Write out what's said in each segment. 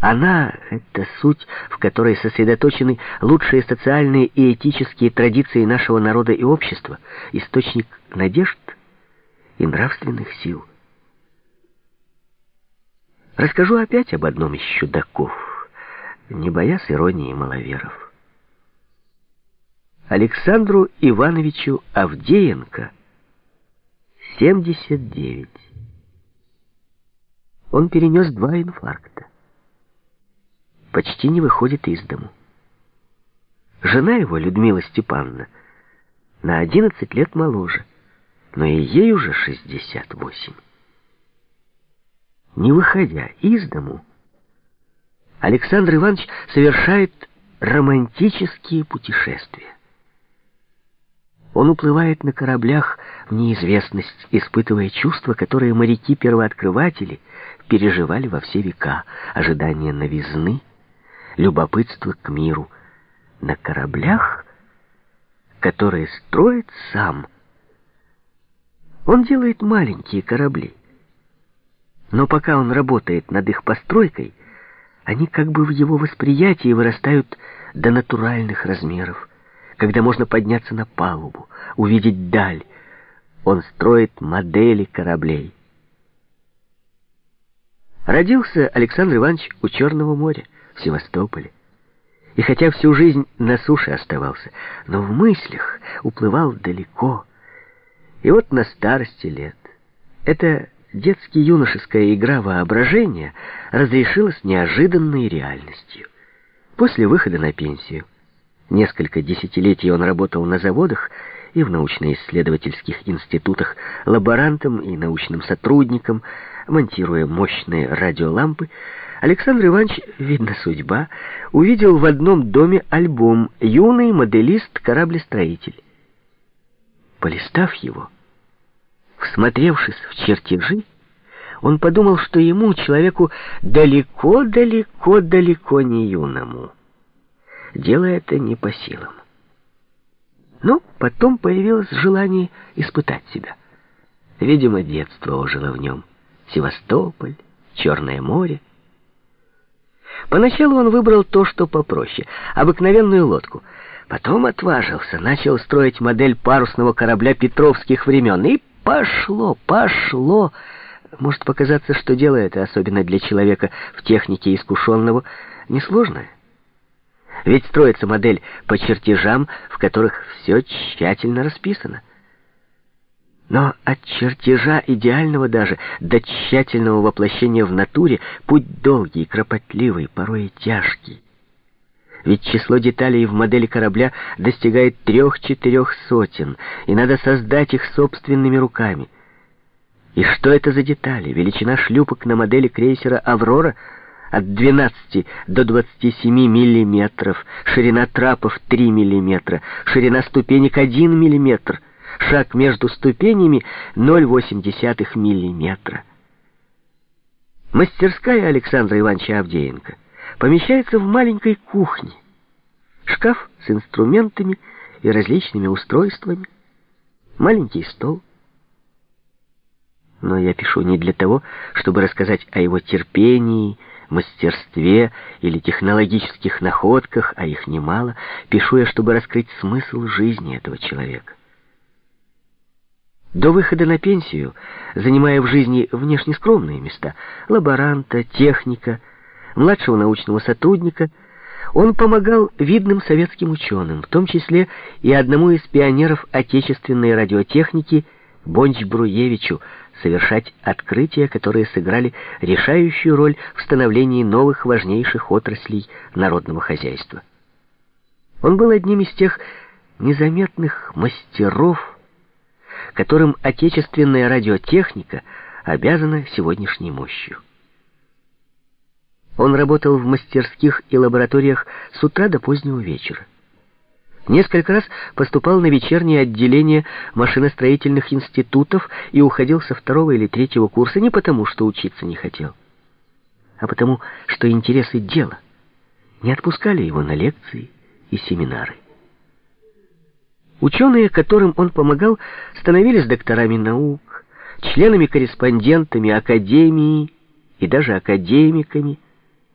Она — это суть, в которой сосредоточены лучшие социальные и этические традиции нашего народа и общества, источник надежд и нравственных сил. Расскажу опять об одном из чудаков, не боясь иронии маловеров. Александру Ивановичу Авдеенко 79. Он перенес два инфаркта почти не выходит из дому. Жена его, Людмила Степановна, на 11 лет моложе, но и ей уже 68. Не выходя из дому, Александр Иванович совершает романтические путешествия. Он уплывает на кораблях в неизвестность, испытывая чувства, которые моряки-первооткрыватели переживали во все века, ожидание новизны, любопытство к миру на кораблях, которые строит сам. Он делает маленькие корабли. Но пока он работает над их постройкой, они как бы в его восприятии вырастают до натуральных размеров, когда можно подняться на палубу, увидеть даль. Он строит модели кораблей. Родился Александр Иванович у Черного моря. Севастополе. И хотя всю жизнь на суше оставался, но в мыслях уплывал далеко. И вот на старости лет эта детски-юношеская игра воображения разрешилась неожиданной реальностью. После выхода на пенсию несколько десятилетий он работал на заводах и в научно-исследовательских институтах лаборантом и научным сотрудником, монтируя мощные радиолампы, Александр Иванович, видно судьба, увидел в одном доме альбом «Юный моделист-кораблестроитель». Полистав его, всмотревшись в чертежи, он подумал, что ему, человеку далеко-далеко-далеко не юному. Дело это не по силам. Но потом появилось желание испытать себя. Видимо, детство ожило в нем. Севастополь, Черное море. Поначалу он выбрал то, что попроще, обыкновенную лодку. Потом отважился, начал строить модель парусного корабля петровских времен. И пошло, пошло. Может показаться, что дело это, особенно для человека в технике искушенного, несложное. Ведь строится модель по чертежам, в которых все тщательно расписано. Но от чертежа идеального даже до тщательного воплощения в натуре путь долгий, кропотливый, порой и тяжкий. Ведь число деталей в модели корабля достигает трех-четырех сотен, и надо создать их собственными руками. И что это за детали? Величина шлюпок на модели крейсера «Аврора» от 12 до 27 миллиметров, ширина трапов 3 миллиметра, ширина ступенек 1 миллиметр — Шаг между ступенями 0,8 миллиметра. Мастерская Александра Ивановича Авдеенко помещается в маленькой кухне. Шкаф с инструментами и различными устройствами. Маленький стол. Но я пишу не для того, чтобы рассказать о его терпении, мастерстве или технологических находках, а их немало. Пишу я, чтобы раскрыть смысл жизни этого человека. До выхода на пенсию, занимая в жизни внешне скромные места, лаборанта, техника, младшего научного сотрудника, он помогал видным советским ученым, в том числе и одному из пионеров отечественной радиотехники Бонч-Бруевичу, совершать открытия, которые сыграли решающую роль в становлении новых важнейших отраслей народного хозяйства. Он был одним из тех незаметных мастеров, которым отечественная радиотехника обязана сегодняшней мощью. Он работал в мастерских и лабораториях с утра до позднего вечера. Несколько раз поступал на вечернее отделение машиностроительных институтов и уходил со второго или третьего курса не потому, что учиться не хотел, а потому, что интересы дела не отпускали его на лекции и семинары. Ученые, которым он помогал, становились докторами наук, членами-корреспондентами академии и даже академиками.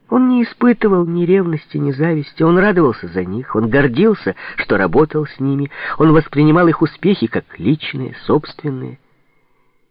Он не испытывал ни ревности, ни зависти, он радовался за них, он гордился, что работал с ними, он воспринимал их успехи как личные, собственные.